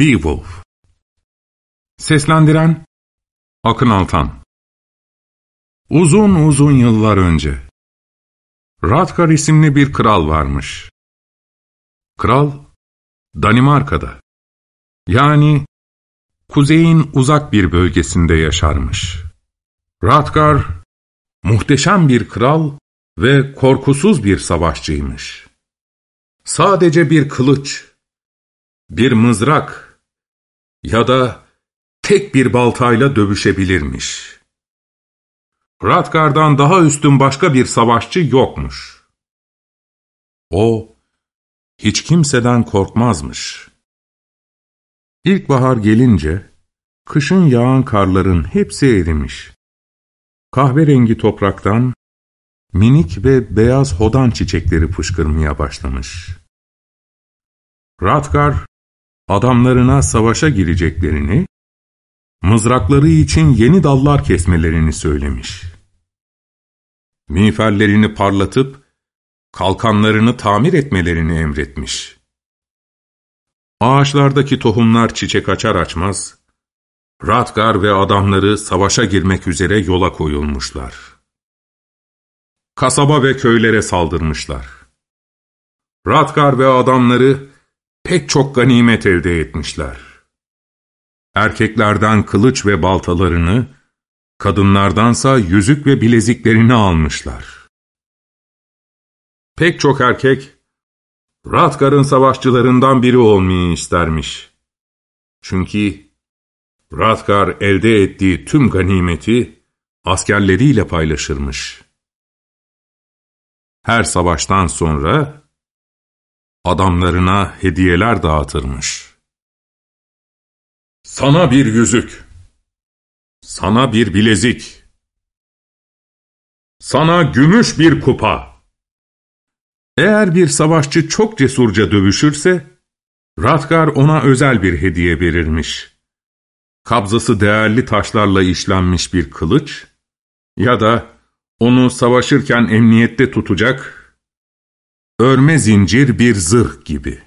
Beowulf Seslendiren Akın Altan Uzun uzun yıllar önce Radkar isimli bir kral varmış. Kral Danimarka'da yani kuzeyin uzak bir bölgesinde yaşarmış. Radkar muhteşem bir kral ve korkusuz bir savaşçıymış. Sadece bir kılıç, bir mızrak ya da tek bir baltayla dövüşebilirmiş. Radgar'dan daha üstün başka bir savaşçı yokmuş. O, hiç kimseden korkmazmış. İlkbahar gelince, kışın yağan karların hepsi erimiş. Kahverengi topraktan, minik ve beyaz hodan çiçekleri fışkırmaya başlamış. Radgar, adamlarına savaşa gireceklerini, mızrakları için yeni dallar kesmelerini söylemiş. Miğferlerini parlatıp, kalkanlarını tamir etmelerini emretmiş. Ağaçlardaki tohumlar çiçek açar açmaz, Radgar ve adamları savaşa girmek üzere yola koyulmuşlar. Kasaba ve köylere saldırmışlar. Radgar ve adamları pek çok ganimet elde etmişler. Erkeklerden kılıç ve baltalarını, kadınlardansa yüzük ve bileziklerini almışlar. Pek çok erkek, Radgar'ın savaşçılarından biri olmayı istermiş. Çünkü Radgar elde ettiği tüm ganimeti askerleriyle paylaşırmış. Her savaştan sonra adamlarına hediyeler dağıtırmış. Sana bir yüzük, sana bir bilezik, sana gümüş bir kupa. Eğer bir savaşçı çok cesurca dövüşürse, Radgar ona özel bir hediye verirmiş. Kabzası değerli taşlarla işlenmiş bir kılıç ya da onu savaşırken emniyette tutacak örme zincir bir zırh gibi.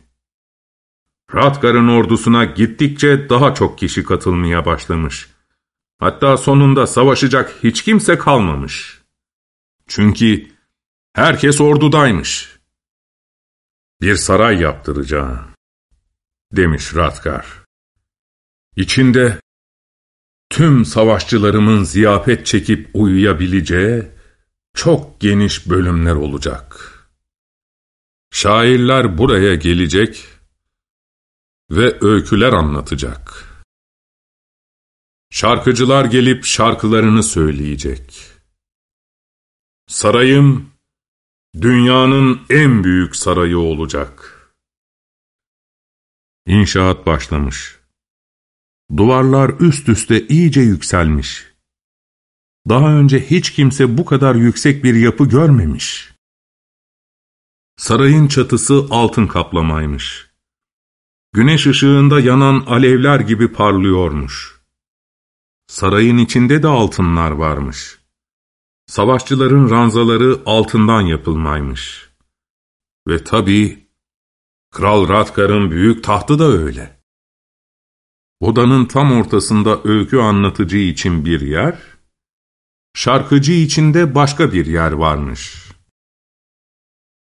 Radgar'ın ordusuna gittikçe daha çok kişi katılmaya başlamış. Hatta sonunda savaşacak hiç kimse kalmamış. Çünkü herkes ordudaymış. Bir saray yaptıracağım, demiş Radgar. İçinde tüm savaşçılarımın ziyafet çekip uyuyabileceği çok geniş bölümler olacak.'' Şairler buraya gelecek ve öyküler anlatacak. Şarkıcılar gelip şarkılarını söyleyecek. Sarayım, dünyanın en büyük sarayı olacak. İnşaat başlamış. Duvarlar üst üste iyice yükselmiş. Daha önce hiç kimse bu kadar yüksek bir yapı görmemiş. Sarayın çatısı altın kaplamaymış. Güneş ışığında yanan alevler gibi parlıyormuş. Sarayın içinde de altınlar varmış. Savaşçıların ranzaları altından yapılmaymış. Ve tabii Kral Radgar'ın büyük tahtı da öyle. Odanın tam ortasında öykü anlatıcı için bir yer, şarkıcı için de başka bir yer varmış.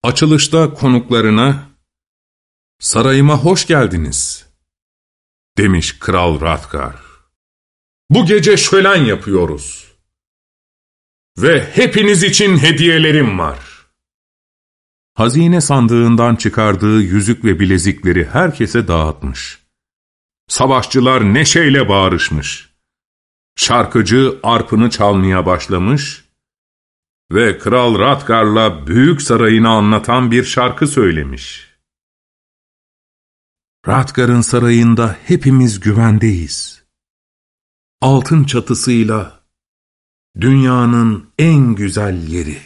Açılışta konuklarına, ''Sarayıma hoş geldiniz.'' demiş Kral Radgar. ''Bu gece şölen yapıyoruz. Ve hepiniz için hediyelerim var.'' Hazine sandığından çıkardığı yüzük ve bilezikleri herkese dağıtmış. Savaşçılar neşeyle bağırışmış. Şarkıcı arpını çalmaya başlamış ve Kral Radgar'la büyük sarayını anlatan bir şarkı söylemiş. Radgar'ın sarayında hepimiz güvendeyiz. Altın çatısıyla dünyanın en güzel yeri.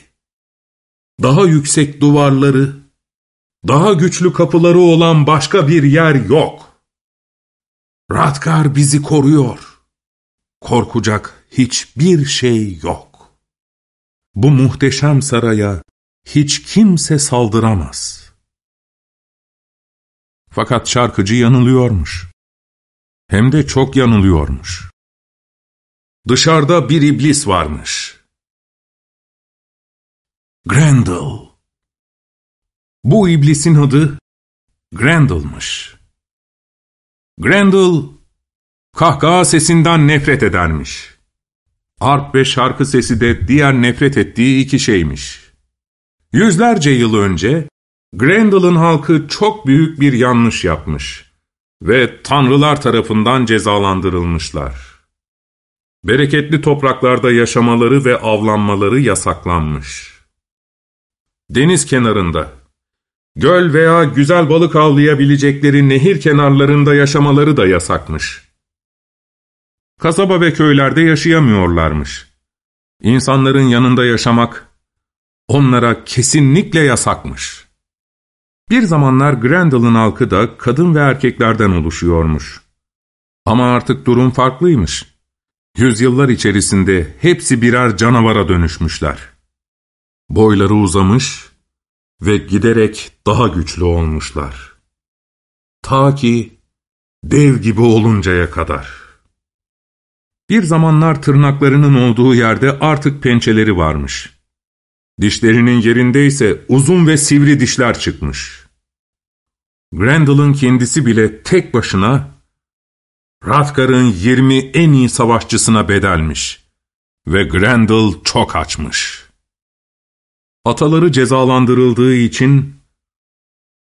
Daha yüksek duvarları, daha güçlü kapıları olan başka bir yer yok. Radgar bizi koruyor. Korkacak hiçbir şey yok. Bu muhteşem saraya hiç kimse saldıramaz. Fakat şarkıcı yanılıyormuş. Hem de çok yanılıyormuş. Dışarıda bir iblis varmış. Grendel. Bu iblisin adı Grendel'mış. Grendel, kahkaha sesinden nefret edermiş. Arp ve şarkı sesi de diğer nefret ettiği iki şeymiş. Yüzlerce yıl önce Grendel'ın halkı çok büyük bir yanlış yapmış ve tanrılar tarafından cezalandırılmışlar. Bereketli topraklarda yaşamaları ve avlanmaları yasaklanmış. Deniz kenarında, göl veya güzel balık avlayabilecekleri nehir kenarlarında yaşamaları da yasakmış. Kasaba ve köylerde yaşayamıyorlarmış. İnsanların yanında yaşamak onlara kesinlikle yasakmış. Bir zamanlar Grendel'ın halkı da kadın ve erkeklerden oluşuyormuş. Ama artık durum farklıymış. Yüzyıllar içerisinde hepsi birer canavara dönüşmüşler. Boyları uzamış ve giderek daha güçlü olmuşlar. Ta ki dev gibi oluncaya kadar. Bir zamanlar tırnaklarının olduğu yerde artık pençeleri varmış. Dişlerinin yerindeyse uzun ve sivri dişler çıkmış. Grendel'ın kendisi bile tek başına Radgar'ın 20 en iyi savaşçısına bedelmiş ve Grendel çok açmış. Ataları cezalandırıldığı için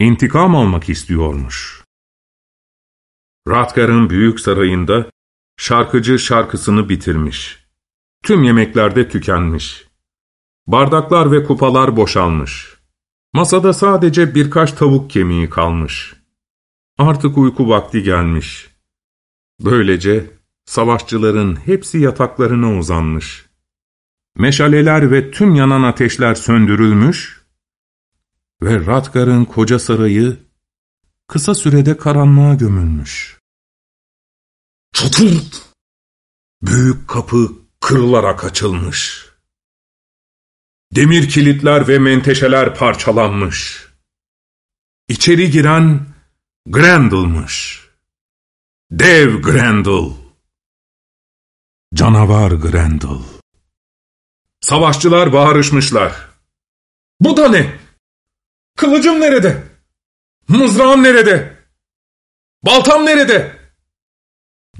intikam almak istiyormuş. Radgar'ın büyük sarayında şarkıcı şarkısını bitirmiş. Tüm yemeklerde tükenmiş. Bardaklar ve kupalar boşalmış. Masada sadece birkaç tavuk kemiği kalmış. Artık uyku vakti gelmiş. Böylece savaşçıların hepsi yataklarına uzanmış. Meşaleler ve tüm yanan ateşler söndürülmüş ve Radgar'ın koca sarayı kısa sürede karanlığa gömülmüş. Çatırt! Büyük kapı kırılarak açılmış. Demir kilitler ve menteşeler parçalanmış. İçeri giren Grendel'mış. Dev Grendel. Canavar Grendel. Savaşçılar bağırışmışlar. Bu da ne? Kılıcım nerede? Mızrağım nerede? Baltam nerede?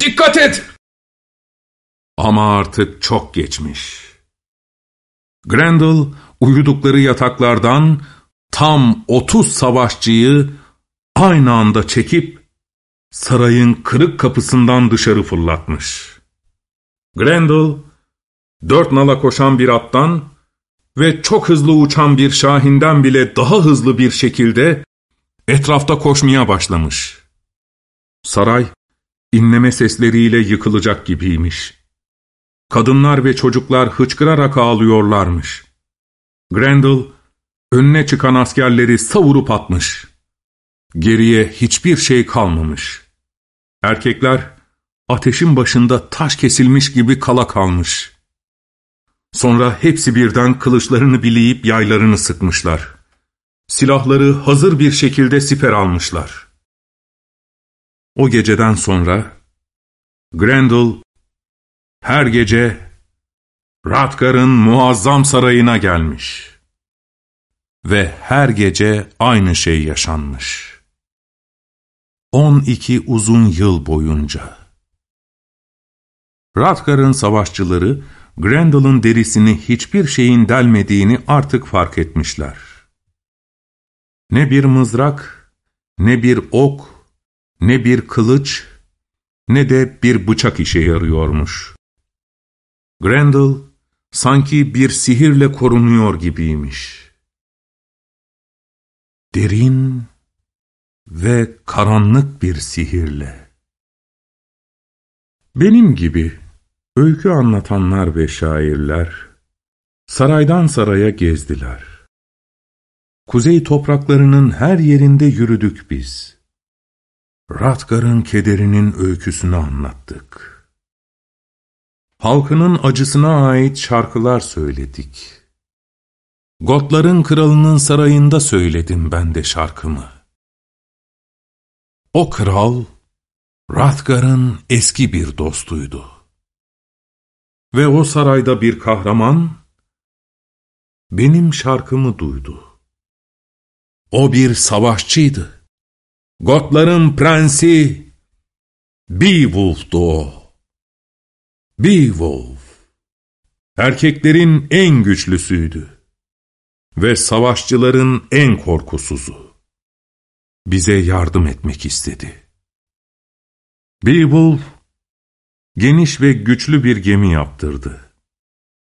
Dikkat et! Ama artık çok geçmiş. Grendel uyudukları yataklardan tam otuz savaşçıyı aynı anda çekip sarayın kırık kapısından dışarı fırlatmış. Grendel, dört nala koşan bir attan ve çok hızlı uçan bir şahinden bile daha hızlı bir şekilde etrafta koşmaya başlamış. Saray, inleme sesleriyle yıkılacak gibiymiş. Kadınlar ve çocuklar hıçkırarak ağlıyorlarmış. Grendel, önüne çıkan askerleri savurup atmış. Geriye hiçbir şey kalmamış. Erkekler, ateşin başında taş kesilmiş gibi kala kalmış. Sonra hepsi birden kılıçlarını bileyip yaylarını sıkmışlar. Silahları hazır bir şekilde siper almışlar. O geceden sonra Grendel her gece Radgar'ın muazzam sarayına gelmiş. Ve her gece aynı şey yaşanmış. On iki uzun yıl boyunca. Radgar'ın savaşçıları Grendel'ın derisini hiçbir şeyin delmediğini artık fark etmişler. Ne bir mızrak, ne bir ok, ne bir kılıç, ne de bir bıçak işe yarıyormuş. Grendel sanki bir sihirle korunuyor gibiymiş. Derin ve karanlık bir sihirle. Benim gibi öykü anlatanlar ve şairler saraydan saraya gezdiler. Kuzey topraklarının her yerinde yürüdük biz. Radgar'ın kederinin öyküsünü anlattık. Halkının acısına ait şarkılar söyledik. Gotların kralının sarayında söyledim ben de şarkımı. O kral, Rathgar'ın eski bir dostuydu. Ve o sarayda bir kahraman, benim şarkımı duydu. O bir savaşçıydı. Gotların prensi, Beowulf'tu o. Beowulf, erkeklerin en güçlüsüydü ve savaşçıların en korkusuzu. Bize yardım etmek istedi. Beowulf, geniş ve güçlü bir gemi yaptırdı.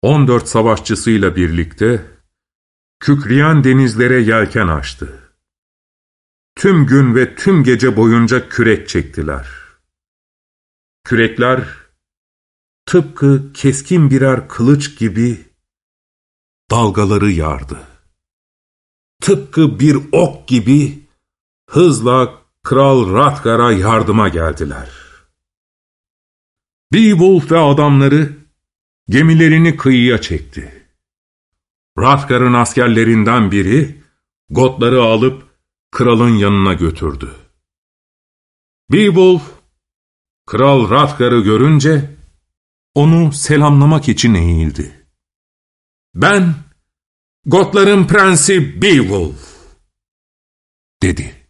14 savaşçısıyla birlikte kükreyen denizlere yelken açtı. Tüm gün ve tüm gece boyunca kürek çektiler. Kürekler tıpkı keskin birer kılıç gibi dalgaları yardı. Tıpkı bir ok gibi hızla Kral Ratgar'a yardıma geldiler. Beowulf ve adamları gemilerini kıyıya çekti. Ratgar'ın askerlerinden biri Gotları alıp kralın yanına götürdü. Beowulf, Kral Ratgar'ı görünce onu selamlamak için eğildi. ''Ben Gotların prensi Beowulf'' dedi.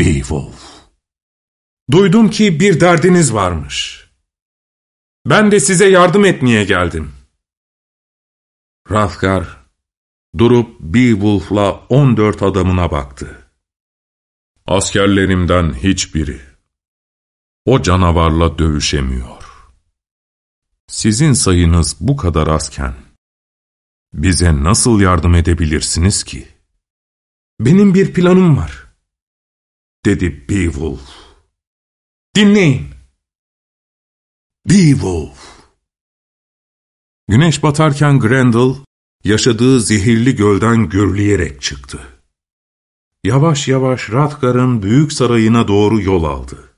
Beowulf. Duydum ki bir derdiniz varmış. Ben de size yardım etmeye geldim. Rathgar durup Beowulf'la on dört adamına baktı. Askerlerimden hiçbiri o canavarla dövüşemiyor. Sizin sayınız bu kadar azken bize nasıl yardım edebilirsiniz ki? Benim bir planım var dedi Beowulf. Dinleyin. Beowulf. Güneş batarken Grendel, yaşadığı zehirli gölden gürleyerek çıktı. Yavaş yavaş Ratgar'ın büyük sarayına doğru yol aldı.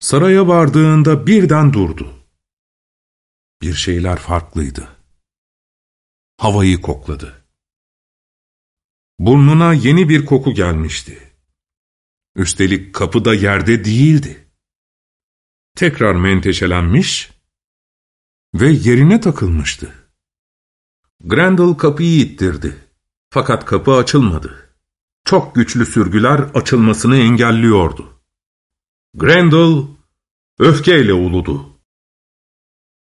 Saraya vardığında birden durdu. Bir şeyler farklıydı. Havayı kokladı. Burnuna yeni bir koku gelmişti. Üstelik kapı da yerde değildi. Tekrar menteşelenmiş ve yerine takılmıştı. Grendel kapıyı ittirdi. Fakat kapı açılmadı. Çok güçlü sürgüler açılmasını engelliyordu. Grendel öfkeyle uludu.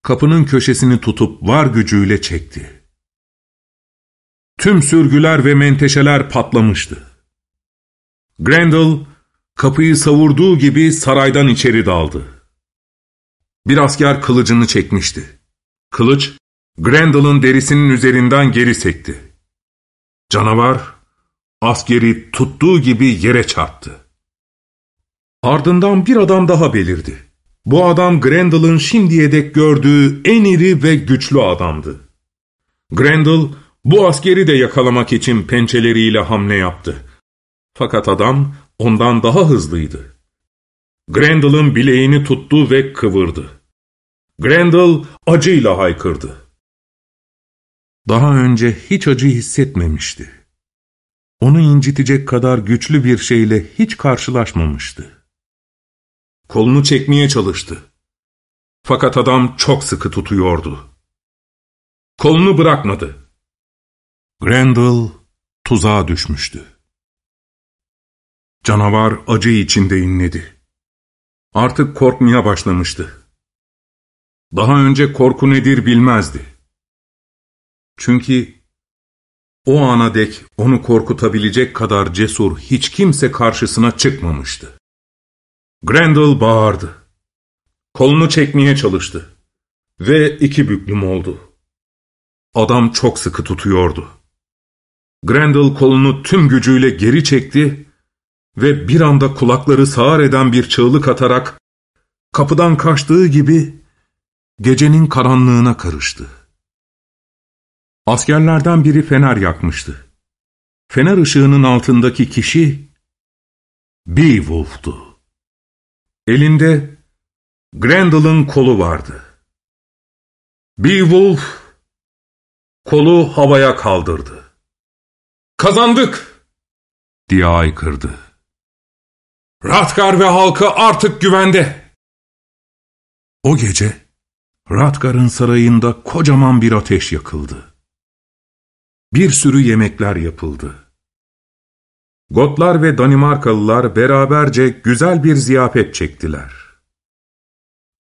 Kapının köşesini tutup var gücüyle çekti. Tüm sürgüler ve menteşeler patlamıştı. Grendel Kapıyı savurduğu gibi saraydan içeri daldı. Bir asker kılıcını çekmişti. Kılıç, Grendel'ın derisinin üzerinden geri sekti. Canavar, askeri tuttuğu gibi yere çarptı. Ardından bir adam daha belirdi. Bu adam Grendel'ın şimdiye dek gördüğü en iri ve güçlü adamdı. Grendel, bu askeri de yakalamak için pençeleriyle hamle yaptı. Fakat adam ondan daha hızlıydı. Grendel'ın bileğini tuttu ve kıvırdı. Grendel acıyla haykırdı. Daha önce hiç acı hissetmemişti. Onu incitecek kadar güçlü bir şeyle hiç karşılaşmamıştı. Kolunu çekmeye çalıştı. Fakat adam çok sıkı tutuyordu. Kolunu bırakmadı. Grendel tuzağa düşmüştü. Canavar acı içinde inledi. Artık korkmaya başlamıştı. Daha önce korku nedir bilmezdi. Çünkü o ana dek onu korkutabilecek kadar cesur hiç kimse karşısına çıkmamıştı. Grendel bağırdı. Kolunu çekmeye çalıştı. Ve iki büklüm oldu. Adam çok sıkı tutuyordu. Grendel kolunu tüm gücüyle geri çekti ve bir anda kulakları sağır eden bir çığlık atarak kapıdan kaçtığı gibi gecenin karanlığına karıştı. Askerlerden biri fener yakmıştı. Fener ışığının altındaki kişi Beowulf'tu. Elinde Grendel'ın kolu vardı. Beowulf kolu havaya kaldırdı. ''Kazandık!'' diye aykırdı. Radgar ve halkı artık güvende. O gece Radgar'ın sarayında kocaman bir ateş yakıldı. Bir sürü yemekler yapıldı. Gotlar ve Danimarkalılar beraberce güzel bir ziyafet çektiler.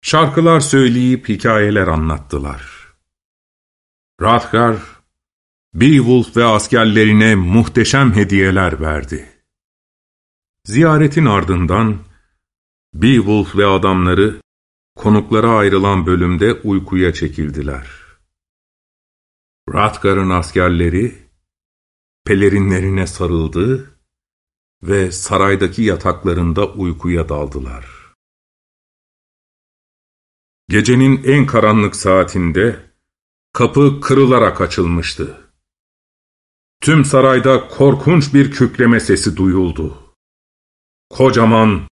Şarkılar söyleyip hikayeler anlattılar. Radgar, Beowulf ve askerlerine muhteşem hediyeler verdi. Ziyaretin ardından Beowulf ve adamları konuklara ayrılan bölümde uykuya çekildiler. Radgar'ın askerleri pelerinlerine sarıldı ve saraydaki yataklarında uykuya daldılar. Gecenin en karanlık saatinde kapı kırılarak açılmıştı. Tüm sarayda korkunç bir kükreme sesi duyuldu. Kocaman,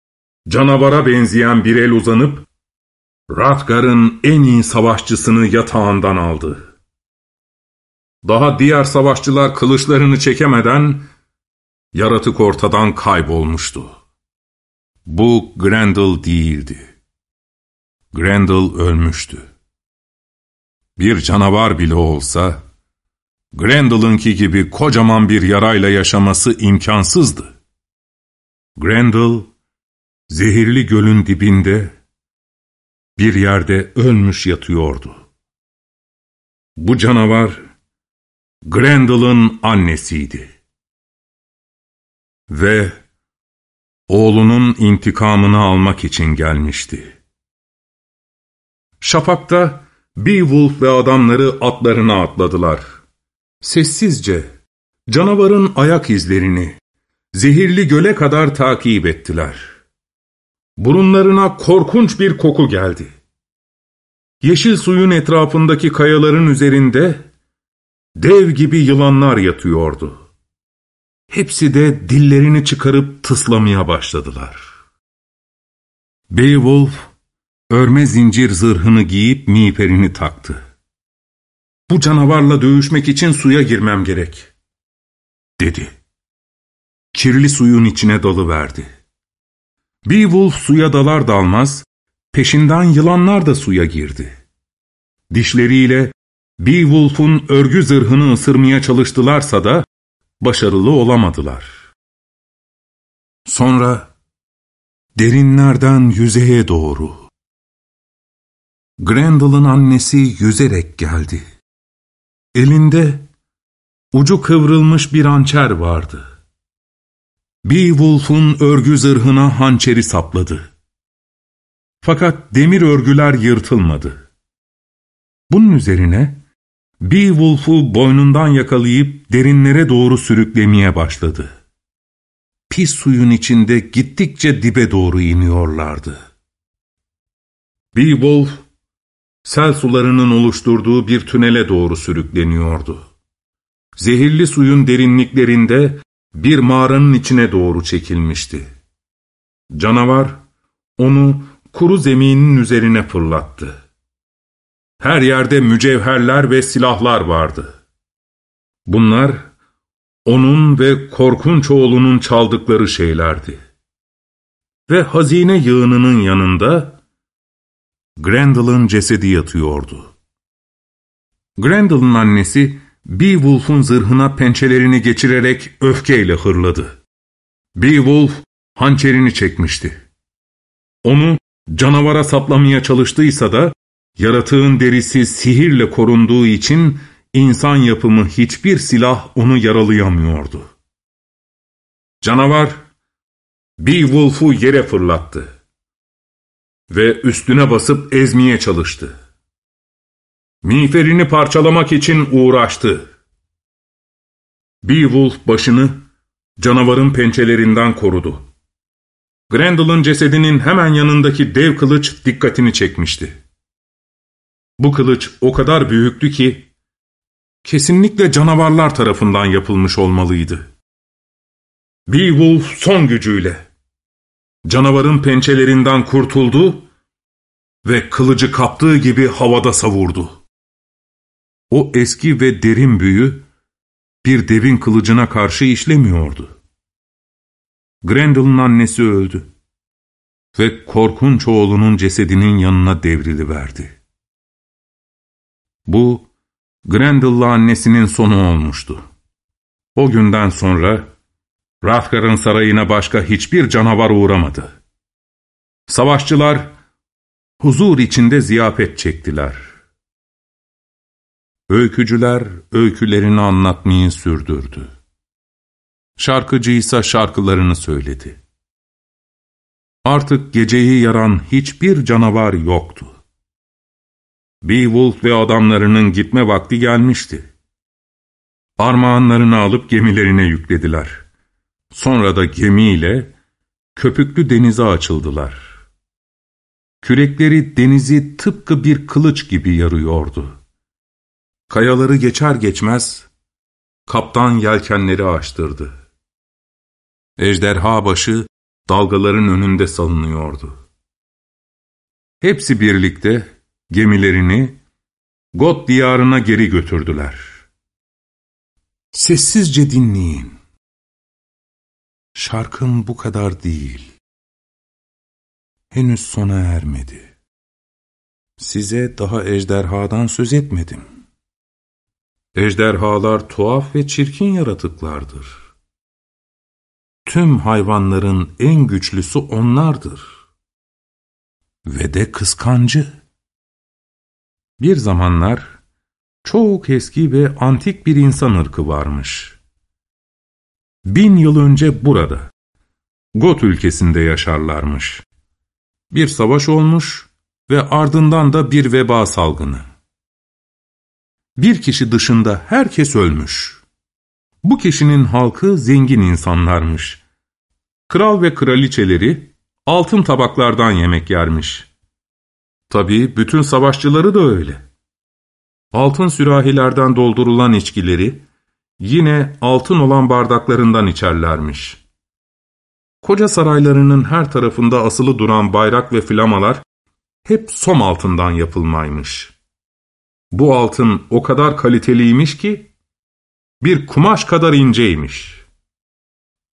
canavara benzeyen bir el uzanıp, Radgar'ın en iyi savaşçısını yatağından aldı. Daha diğer savaşçılar kılıçlarını çekemeden, yaratık ortadan kaybolmuştu. Bu Grendel değildi. Grendel ölmüştü. Bir canavar bile olsa, Grendel'ınki gibi kocaman bir yarayla yaşaması imkansızdı. Grendel, zehirli gölün dibinde, bir yerde ölmüş yatıyordu. Bu canavar, Grendel'ın annesiydi. Ve oğlunun intikamını almak için gelmişti. Şafakta Beowulf ve adamları atlarına atladılar. Sessizce, canavarın ayak izlerini, zehirli göle kadar takip ettiler. Burunlarına korkunç bir koku geldi. Yeşil suyun etrafındaki kayaların üzerinde dev gibi yılanlar yatıyordu. Hepsi de dillerini çıkarıp tıslamaya başladılar. Beowulf, örme zincir zırhını giyip miğferini taktı. Bu canavarla dövüşmek için suya girmem gerek, dedi. Kirli suyun içine dalıverdi. Beowulf suya dalar dalmaz, peşinden yılanlar da suya girdi. Dişleriyle Beowulf'un örgü zırhını ısırmaya çalıştılarsa da başarılı olamadılar. Sonra derinlerden yüzeye doğru. Grendel'ın annesi yüzerek geldi. Elinde ucu kıvrılmış bir hançer vardı. Beowulf'un örgü zırhına hançeri sapladı. Fakat demir örgüler yırtılmadı. Bunun üzerine Beowulf'u boynundan yakalayıp derinlere doğru sürüklemeye başladı. Pis suyun içinde gittikçe dibe doğru iniyorlardı. Beowulf, sel sularının oluşturduğu bir tünele doğru sürükleniyordu. Zehirli suyun derinliklerinde bir mağaranın içine doğru çekilmişti. Canavar, onu kuru zeminin üzerine fırlattı. Her yerde mücevherler ve silahlar vardı. Bunlar, onun ve korkunç oğlunun çaldıkları şeylerdi. Ve hazine yığınının yanında, Grendel'ın cesedi yatıyordu. Grendel'ın annesi, Beowulf'un zırhına pençelerini geçirerek öfkeyle hırladı. Beowulf, hançerini çekmişti. Onu canavara saplamaya çalıştıysa da, Yaratığın derisi sihirle korunduğu için insan yapımı hiçbir silah onu yaralayamıyordu. Canavar, Beowulf'u yere fırlattı ve üstüne basıp ezmeye çalıştı. Miğferini parçalamak için uğraştı. Beowulf başını canavarın pençelerinden korudu. Grendel'ın cesedinin hemen yanındaki dev kılıç dikkatini çekmişti. Bu kılıç o kadar büyüktü ki, kesinlikle canavarlar tarafından yapılmış olmalıydı. Beowulf son gücüyle, canavarın pençelerinden kurtuldu ve kılıcı kaptığı gibi havada savurdu. O eski ve derin büyü, bir devin kılıcına karşı işlemiyordu. Grendel'ın annesi öldü ve korkunç oğlunun cesedinin yanına devriliverdi. Bu, Grendel'la annesinin sonu olmuştu. O günden sonra Rafkar'ın sarayına başka hiçbir canavar uğramadı. Savaşçılar huzur içinde ziyafet çektiler. Öykücüler öykülerini anlatmayı sürdürdü. Şarkıcı ise şarkılarını söyledi. Artık geceyi yaran hiçbir canavar yoktu. Beowulf ve adamlarının gitme vakti gelmişti. Armağanlarını alıp gemilerine yüklediler. Sonra da gemiyle köpüklü denize açıldılar. Kürekleri denizi tıpkı bir kılıç gibi yarıyordu. Kayaları geçer geçmez kaptan yelkenleri açtırdı. Ejderha başı dalgaların önünde salınıyordu. Hepsi birlikte gemilerini God diyarına geri götürdüler. Sessizce dinleyin. Şarkım bu kadar değil. Henüz sona ermedi. Size daha ejderhadan söz etmedim. Ejderhalar tuhaf ve çirkin yaratıklardır. Tüm hayvanların en güçlüsü onlardır. Ve de kıskancı. Bir zamanlar çok eski ve antik bir insan ırkı varmış. Bin yıl önce burada, Got ülkesinde yaşarlarmış. Bir savaş olmuş ve ardından da bir veba salgını. Bir kişi dışında herkes ölmüş. Bu kişinin halkı zengin insanlarmış. Kral ve kraliçeleri altın tabaklardan yemek yermiş. Tabii bütün savaşçıları da öyle. Altın sürahilerden doldurulan içkileri yine altın olan bardaklarından içerlermiş. Koca saraylarının her tarafında asılı duran bayrak ve flamalar hep som altından yapılmaymış. Bu altın o kadar kaliteliymiş ki, bir kumaş kadar inceymiş.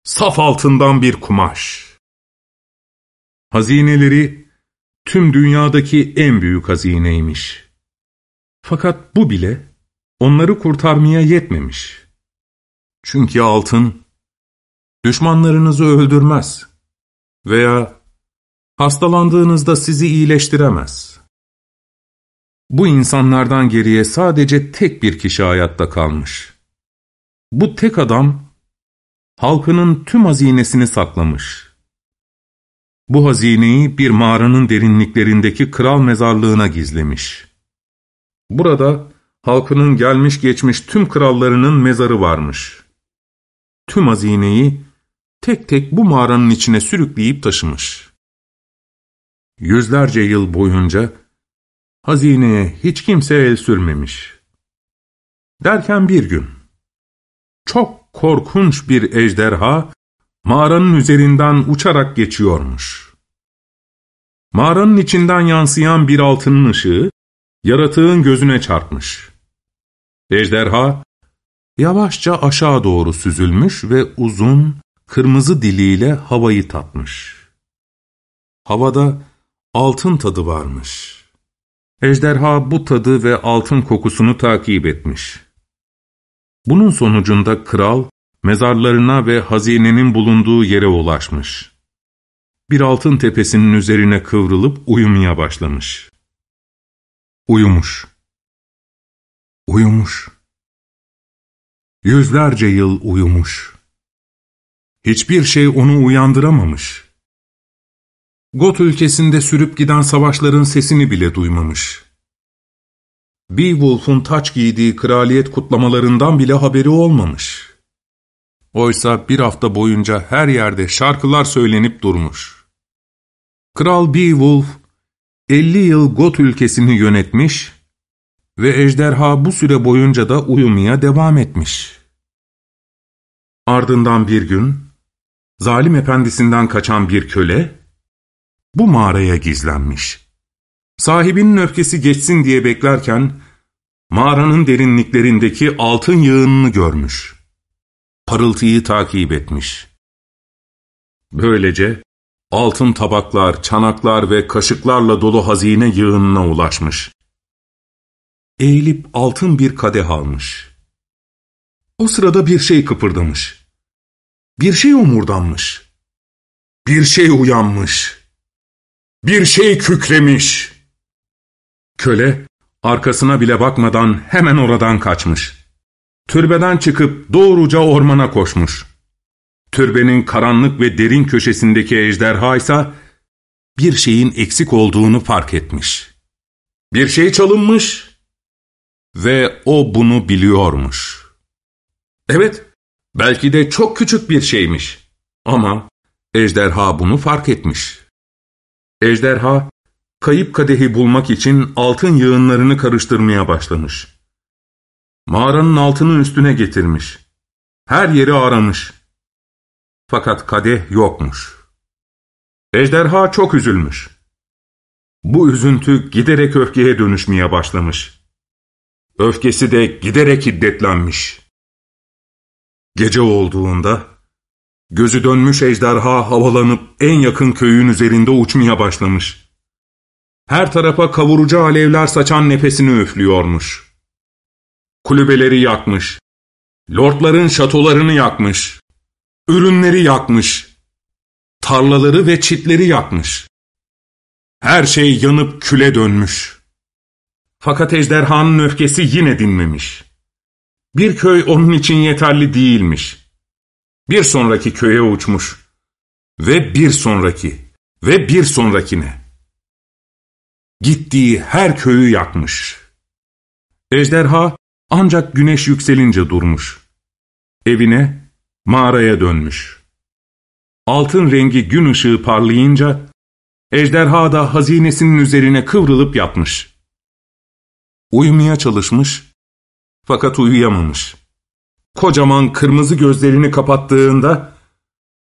Saf altından bir kumaş. Hazineleri tüm dünyadaki en büyük hazineymiş. Fakat bu bile onları kurtarmaya yetmemiş. Çünkü altın düşmanlarınızı öldürmez veya hastalandığınızda sizi iyileştiremez. Bu insanlardan geriye sadece tek bir kişi hayatta kalmış. Bu tek adam, halkının tüm hazinesini saklamış. Bu hazineyi bir mağaranın derinliklerindeki kral mezarlığına gizlemiş. Burada halkının gelmiş geçmiş tüm krallarının mezarı varmış. Tüm hazineyi tek tek bu mağaranın içine sürükleyip taşımış. Yüzlerce yıl boyunca hazineye hiç kimse el sürmemiş. Derken bir gün, çok korkunç bir ejderha mağaranın üzerinden uçarak geçiyormuş. Mağaranın içinden yansıyan bir altının ışığı, yaratığın gözüne çarpmış. Ejderha, yavaşça aşağı doğru süzülmüş ve uzun, kırmızı diliyle havayı tatmış. Havada altın tadı varmış. Ejderha bu tadı ve altın kokusunu takip etmiş. Bunun sonucunda kral, mezarlarına ve hazinenin bulunduğu yere ulaşmış. Bir altın tepesinin üzerine kıvrılıp uyumaya başlamış. Uyumuş. Uyumuş. Yüzlerce yıl uyumuş. Hiçbir şey onu uyandıramamış. Got ülkesinde sürüp giden savaşların sesini bile duymamış. Beowulf'un taç giydiği kraliyet kutlamalarından bile haberi olmamış. Oysa bir hafta boyunca her yerde şarkılar söylenip durmuş. Kral Beowulf, 50 yıl Got ülkesini yönetmiş ve ejderha bu süre boyunca da uyumaya devam etmiş. Ardından bir gün, zalim efendisinden kaçan bir köle, bu mağaraya gizlenmiş. Sahibinin öfkesi geçsin diye beklerken, mağaranın derinliklerindeki altın yığınını görmüş. Parıltıyı takip etmiş. Böylece altın tabaklar, çanaklar ve kaşıklarla dolu hazine yığınına ulaşmış. Eğilip altın bir kadeh almış. O sırada bir şey kıpırdamış. Bir şey omurdanmış. Bir şey uyanmış. Bir şey kükremiş. Köle arkasına bile bakmadan hemen oradan kaçmış. Türbeden çıkıp doğruca ormana koşmuş. Türbenin karanlık ve derin köşesindeki ejderha ise bir şeyin eksik olduğunu fark etmiş. Bir şey çalınmış ve o bunu biliyormuş. Evet, belki de çok küçük bir şeymiş ama ejderha bunu fark etmiş. Ejderha, kayıp kadehi bulmak için altın yığınlarını karıştırmaya başlamış. Mağaranın altını üstüne getirmiş. Her yeri aramış. Fakat kadeh yokmuş. Ejderha çok üzülmüş. Bu üzüntü giderek öfkeye dönüşmeye başlamış. Öfkesi de giderek hiddetlenmiş. Gece olduğunda, gözü dönmüş ejderha havalanıp en yakın köyün üzerinde uçmaya başlamış. Her tarafa kavurucu alevler saçan nefesini üflüyormuş. Kulübeleri yakmış. Lordların şatolarını yakmış. Ürünleri yakmış. Tarlaları ve çitleri yakmış. Her şey yanıp küle dönmüş. Fakat ejderhanın öfkesi yine dinmemiş. Bir köy onun için yeterli değilmiş. Bir sonraki köye uçmuş. Ve bir sonraki. Ve bir sonrakine. Gittiği her köyü yakmış. Ejderha ancak güneş yükselince durmuş. Evine, mağaraya dönmüş. Altın rengi gün ışığı parlayınca, ejderha da hazinesinin üzerine kıvrılıp yatmış. Uyumaya çalışmış, fakat uyuyamamış. Kocaman kırmızı gözlerini kapattığında,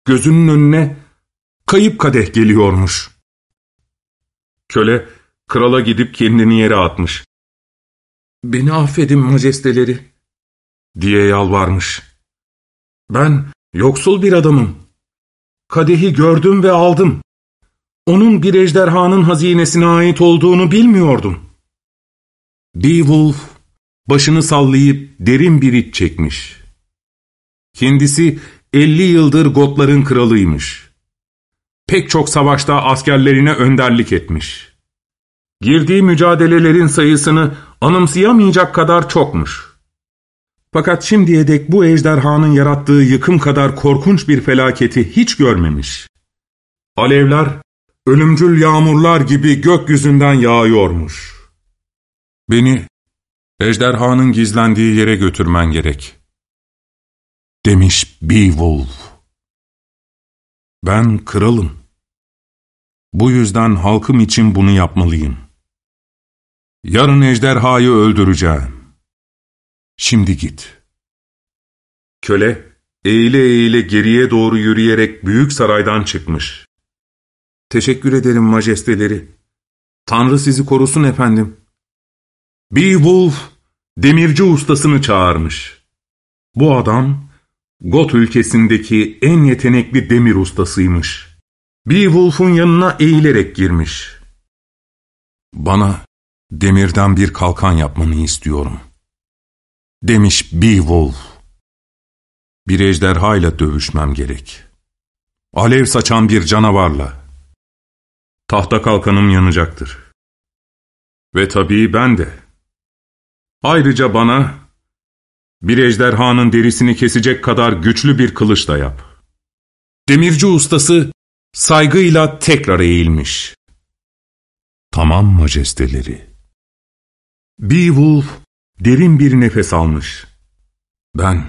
gözünün önüne kayıp kadeh geliyormuş. Köle, krala gidip kendini yere atmış. ''Beni affedin majesteleri.'' diye yalvarmış. ''Ben yoksul bir adamım. Kadehi gördüm ve aldım. Onun bir ejderhanın hazinesine ait olduğunu bilmiyordum.'' Beowulf başını sallayıp derin bir iç çekmiş. Kendisi elli yıldır Gotların kralıymış. Pek çok savaşta askerlerine önderlik etmiş. Girdiği mücadelelerin sayısını anımsayamayacak kadar çokmuş. Fakat şimdiye dek bu ejderhanın yarattığı yıkım kadar korkunç bir felaketi hiç görmemiş. Alevler, ölümcül yağmurlar gibi gökyüzünden yağıyormuş. Beni ejderhanın gizlendiği yere götürmen gerek. Demiş Beowulf. Ben kralım. Bu yüzden halkım için bunu yapmalıyım. Yarın ejderhayı öldüreceğim. Şimdi git. Köle, eğile eğile geriye doğru yürüyerek büyük saraydan çıkmış. Teşekkür ederim majesteleri. Tanrı sizi korusun efendim. Beowulf, demirci ustasını çağırmış. Bu adam, Got ülkesindeki en yetenekli demir ustasıymış. Beowulf'un yanına eğilerek girmiş. Bana demirden bir kalkan yapmanı istiyorum. Demiş Beowulf. Bir ejderhayla dövüşmem gerek. Alev saçan bir canavarla. Tahta kalkanım yanacaktır. Ve tabii ben de. Ayrıca bana bir ejderhanın derisini kesecek kadar güçlü bir kılıç da yap. Demirci ustası saygıyla tekrar eğilmiş. Tamam majesteleri. Beowulf derin bir nefes almış. Ben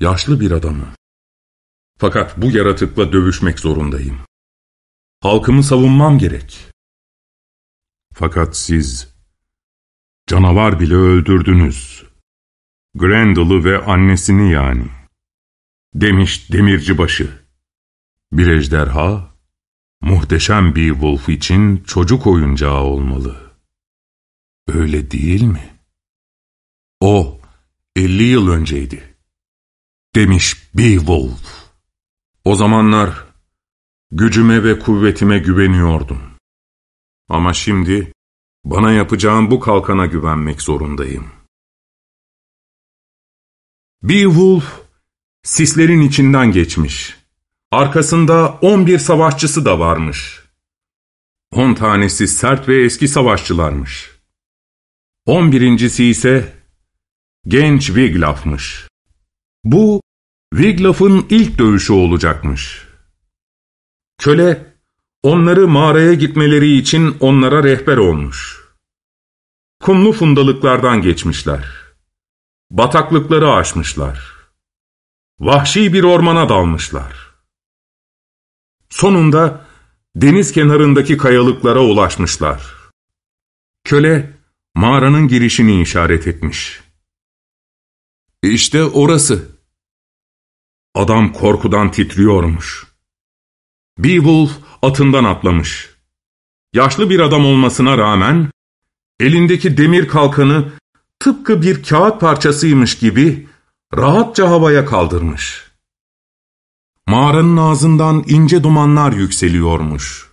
yaşlı bir adamım. Fakat bu yaratıkla dövüşmek zorundayım. Halkımı savunmam gerek. Fakat siz canavar bile öldürdünüz. Grendel'ı ve annesini yani. Demiş demirci başı. Bir ejderha, muhteşem bir wolf için çocuk oyuncağı olmalı. Öyle değil mi? O, elli yıl önceydi. Demiş Beowulf. O zamanlar Gücüme ve kuvvetime güveniyordum. Ama şimdi bana yapacağım bu kalkana güvenmek zorundayım. Beowulf sislerin içinden geçmiş. Arkasında on bir savaşçısı da varmış. On tanesi sert ve eski savaşçılarmış. On birincisi ise genç Wiglaf'mış. Bu Wiglaf'ın ilk dövüşü olacakmış. Köle onları mağaraya gitmeleri için onlara rehber olmuş. Kumlu fundalıklardan geçmişler. Bataklıkları aşmışlar. Vahşi bir ormana dalmışlar. Sonunda deniz kenarındaki kayalıklara ulaşmışlar. Köle mağaranın girişini işaret etmiş. İşte orası. Adam korkudan titriyormuş. Beowulf atından atlamış. Yaşlı bir adam olmasına rağmen elindeki demir kalkanı tıpkı bir kağıt parçasıymış gibi rahatça havaya kaldırmış. Mağaranın ağzından ince dumanlar yükseliyormuş.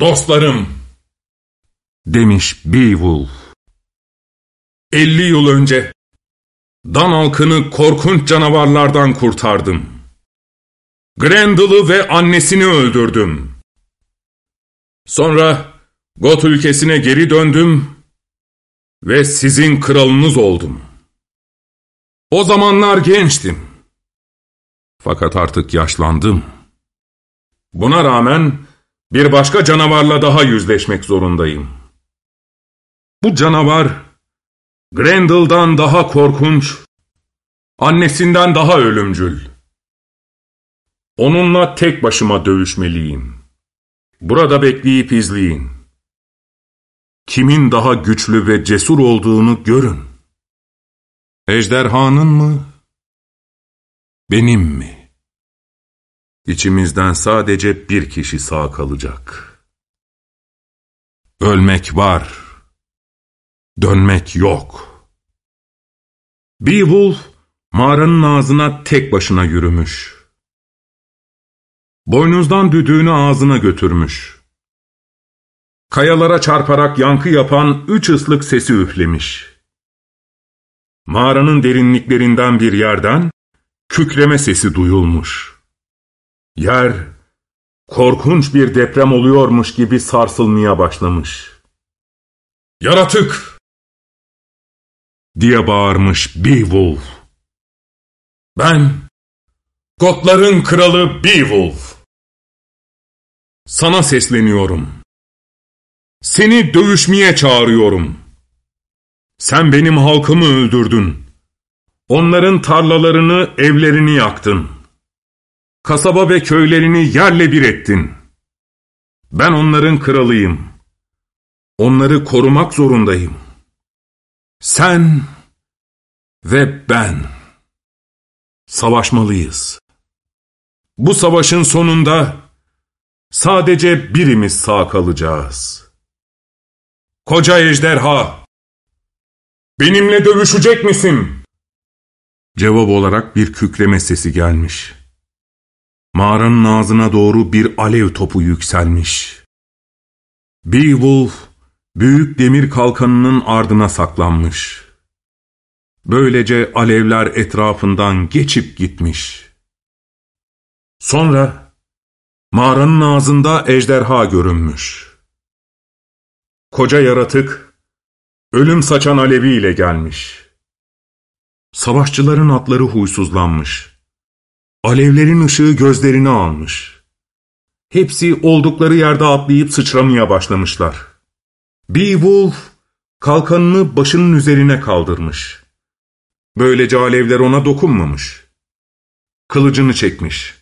''Dostlarım!'' Demiş Beowulf. ''Elli yıl önce Dan halkını korkunç canavarlardan kurtardım. Grendel'ı ve annesini öldürdüm. Sonra Got ülkesine geri döndüm ve sizin kralınız oldum. O zamanlar gençtim. Fakat artık yaşlandım. Buna rağmen bir başka canavarla daha yüzleşmek zorundayım. Bu canavar Grendel'dan daha korkunç, annesinden daha ölümcül. Onunla tek başıma dövüşmeliyim. Burada bekleyip izleyin. Kimin daha güçlü ve cesur olduğunu görün. Ejderhanın mı? Benim mi? İçimizden sadece bir kişi sağ kalacak. Ölmek var. Dönmek yok. Beowulf mağaranın ağzına tek başına yürümüş. Boynuzdan düdüğünü ağzına götürmüş. Kayalara çarparak yankı yapan üç ıslık sesi üflemiş. Mağaranın derinliklerinden bir yerden kükreme sesi duyulmuş. Yer korkunç bir deprem oluyormuş gibi sarsılmaya başlamış. ''Yaratık!'' Diye bağırmış Beowulf. ''Ben, Gotların kralı Beowulf. Sana sesleniyorum. Seni dövüşmeye çağırıyorum.'' Sen benim halkımı öldürdün. Onların tarlalarını, evlerini yaktın. Kasaba ve köylerini yerle bir ettin. Ben onların kralıyım. Onları korumak zorundayım. Sen ve ben. Savaşmalıyız. Bu savaşın sonunda sadece birimiz sağ kalacağız. Koca ejderha, ''Benimle dövüşecek misin?'' Cevap olarak bir kükreme sesi gelmiş. Mağaranın ağzına doğru bir alev topu yükselmiş. Beowulf, büyük demir kalkanının ardına saklanmış. Böylece alevler etrafından geçip gitmiş. Sonra mağaranın ağzında ejderha görünmüş. Koca yaratık, Ölüm saçan aleviyle gelmiş. Savaşçıların atları huysuzlanmış. Alevlerin ışığı gözlerini almış. Hepsi oldukları yerde atlayıp sıçramaya başlamışlar. Beowulf kalkanını başının üzerine kaldırmış. Böylece alevler ona dokunmamış. Kılıcını çekmiş.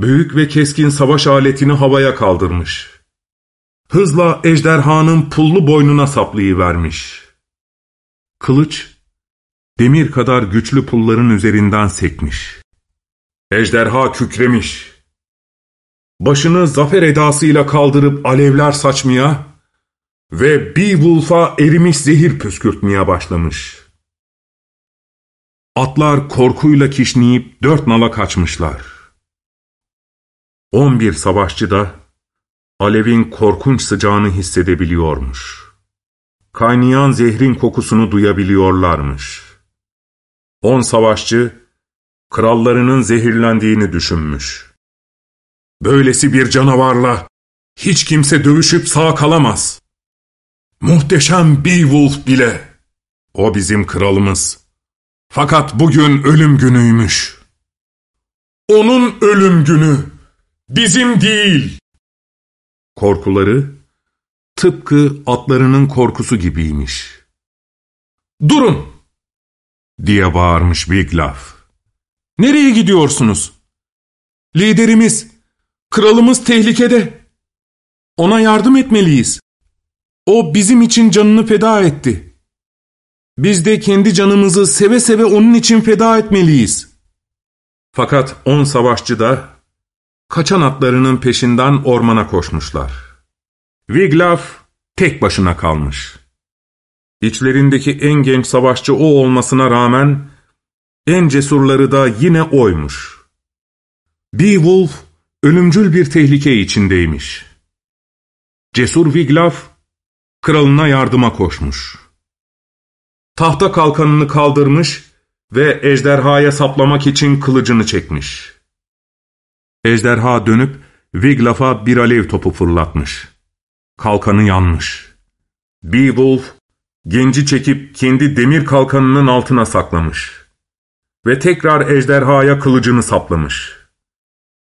Büyük ve keskin savaş aletini havaya kaldırmış hızla ejderhanın pullu boynuna saplayıvermiş. Kılıç, demir kadar güçlü pulların üzerinden sekmiş. Ejderha kükremiş. Başını zafer edasıyla kaldırıp alevler saçmaya ve Beowulf'a erimiş zehir püskürtmeye başlamış. Atlar korkuyla kişneyip dört nala kaçmışlar. On bir savaşçı da alevin korkunç sıcağını hissedebiliyormuş. Kaynayan zehrin kokusunu duyabiliyorlarmış. On savaşçı, krallarının zehirlendiğini düşünmüş. Böylesi bir canavarla hiç kimse dövüşüp sağ kalamaz. Muhteşem Beowulf bile. O bizim kralımız. Fakat bugün ölüm günüymüş. Onun ölüm günü. Bizim değil. Korkuları tıpkı atlarının korkusu gibiymiş. Durun! diye bağırmış Wiglaf. Nereye gidiyorsunuz? Liderimiz, kralımız tehlikede. Ona yardım etmeliyiz. O bizim için canını feda etti. Biz de kendi canımızı seve seve onun için feda etmeliyiz. Fakat on savaşçı da kaçan atlarının peşinden ormana koşmuşlar. Wiglaf tek başına kalmış. İçlerindeki en genç savaşçı o olmasına rağmen en cesurları da yine oymuş. Beowulf ölümcül bir tehlike içindeymiş. Cesur Wiglaf kralına yardıma koşmuş. Tahta kalkanını kaldırmış ve ejderhaya saplamak için kılıcını çekmiş. Ejderha dönüp Wiglaf'a bir alev topu fırlatmış. Kalkanı yanmış. Beowulf genci çekip kendi demir kalkanının altına saklamış. Ve tekrar ejderhaya kılıcını saplamış.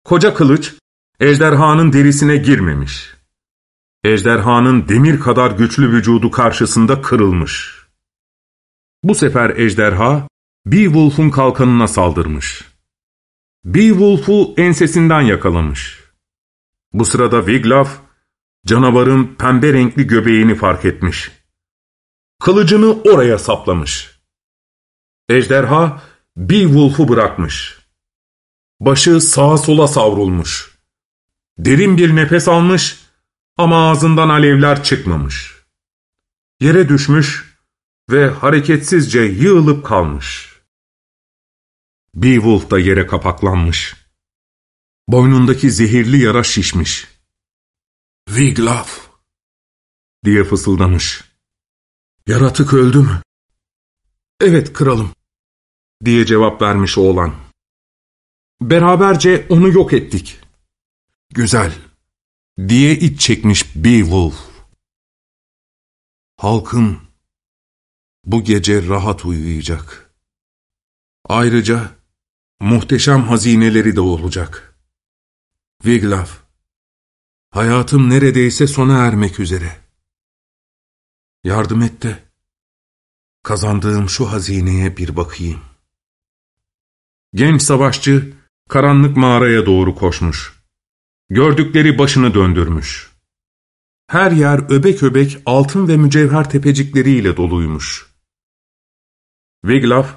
Koca kılıç ejderhanın derisine girmemiş. Ejderhanın demir kadar güçlü vücudu karşısında kırılmış. Bu sefer ejderha Beowulf'un kalkanına saldırmış. Beowulf'u ensesinden yakalamış. Bu sırada Wiglaf, canavarın pembe renkli göbeğini fark etmiş. Kılıcını oraya saplamış. Ejderha Beowulf'u bırakmış. Başı sağa sola savrulmuş. Derin bir nefes almış ama ağzından alevler çıkmamış. Yere düşmüş ve hareketsizce yığılıp kalmış. Beowulf da yere kapaklanmış. Boynundaki zehirli yara şişmiş. Wiglaf diye fısıldamış. Yaratık öldü mü? Evet kralım diye cevap vermiş oğlan. Beraberce onu yok ettik. Güzel diye iç çekmiş Beowulf. Halkım bu gece rahat uyuyacak. Ayrıca muhteşem hazineleri de olacak. Wiglaf, hayatım neredeyse sona ermek üzere. Yardım et de kazandığım şu hazineye bir bakayım. Genç savaşçı karanlık mağaraya doğru koşmuş. Gördükleri başını döndürmüş. Her yer öbek öbek altın ve mücevher tepecikleriyle doluymuş. Wiglaf,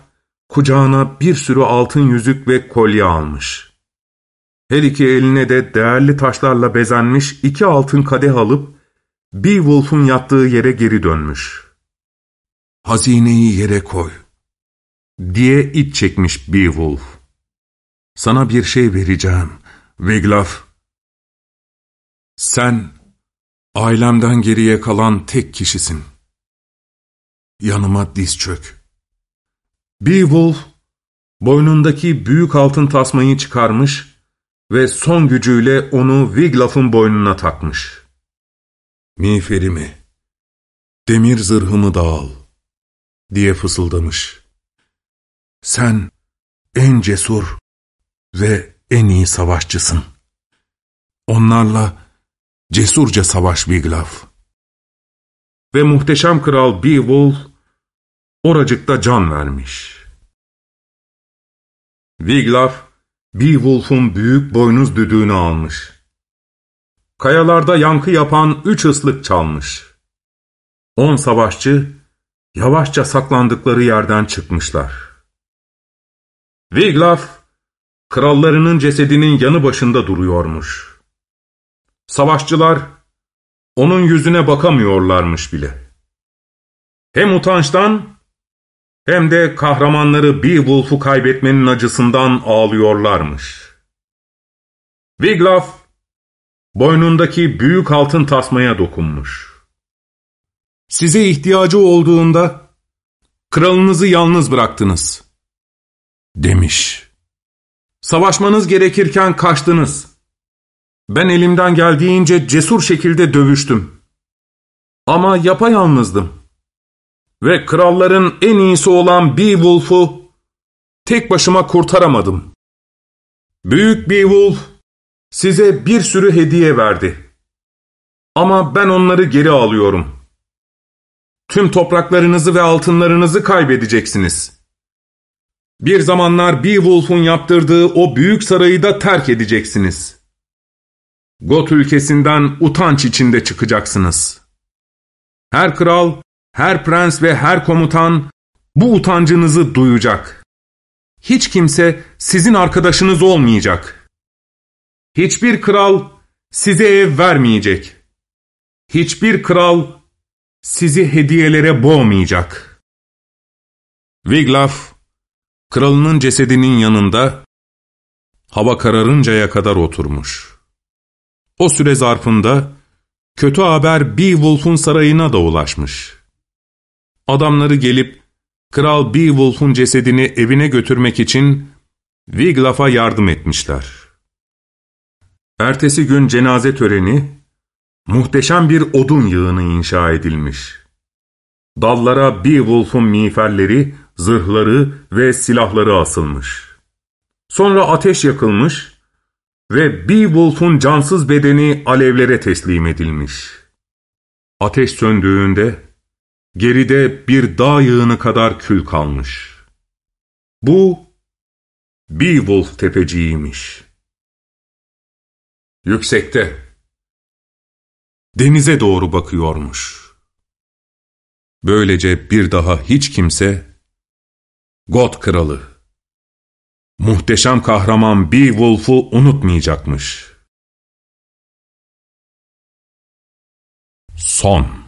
kucağına bir sürü altın yüzük ve kolye almış. Her iki eline de değerli taşlarla bezenmiş iki altın kadeh alıp, Beowulf'un yattığı yere geri dönmüş. ''Hazineyi yere koy.'' diye iç çekmiş Beowulf. ''Sana bir şey vereceğim, Wiglaf.'' Sen, ailemden geriye kalan tek kişisin. Yanıma diz çök. Beowulf, boynundaki büyük altın tasmayı çıkarmış ve son gücüyle onu Wiglaf'ın boynuna takmış. Miğferimi, demir zırhımı da al, diye fısıldamış. Sen en cesur ve en iyi savaşçısın. Onlarla cesurca savaş Wiglaf. Ve muhteşem kral Beowulf oracıkta can vermiş. Wiglaf, Beowulf'un büyük boynuz düdüğünü almış. Kayalarda yankı yapan üç ıslık çalmış. On savaşçı yavaşça saklandıkları yerden çıkmışlar. Wiglaf, krallarının cesedinin yanı başında duruyormuş. Savaşçılar onun yüzüne bakamıyorlarmış bile. Hem utançtan hem de kahramanları Beowulf'u kaybetmenin acısından ağlıyorlarmış. Wiglaf, boynundaki büyük altın tasmaya dokunmuş. Size ihtiyacı olduğunda, kralınızı yalnız bıraktınız, demiş. Savaşmanız gerekirken kaçtınız. Ben elimden geldiğince cesur şekilde dövüştüm. Ama yapayalnızdım. Ve kralların en iyisi olan Beowulf'u tek başıma kurtaramadım. Büyük Beowulf size bir sürü hediye verdi. Ama ben onları geri alıyorum. Tüm topraklarınızı ve altınlarınızı kaybedeceksiniz. Bir zamanlar Beowulf'un yaptırdığı o büyük sarayı da terk edeceksiniz. Got ülkesinden utanç içinde çıkacaksınız. Her kral, her prens ve her komutan bu utancınızı duyacak. Hiç kimse sizin arkadaşınız olmayacak. Hiçbir kral size ev vermeyecek. Hiçbir kral sizi hediyelere boğmayacak. Wiglaf, kralının cesedinin yanında hava kararıncaya kadar oturmuş. O süre zarfında kötü haber Beowulf'un sarayına da ulaşmış. Adamları gelip Kral Beowulf'un cesedini evine götürmek için Wiglaf'a yardım etmişler. Ertesi gün cenaze töreni, muhteşem bir odun yığını inşa edilmiş. Dallara Beowulf'un miğferleri, zırhları ve silahları asılmış. Sonra ateş yakılmış ve Beowulf'un cansız bedeni alevlere teslim edilmiş. Ateş söndüğünde geride bir dağ yığını kadar kül kalmış. Bu Beowulf tepeciğiymiş. Yüksekte, denize doğru bakıyormuş. Böylece bir daha hiç kimse, God kralı, muhteşem kahraman Beowulf'u unutmayacakmış. Son